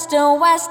best to West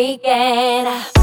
weekend.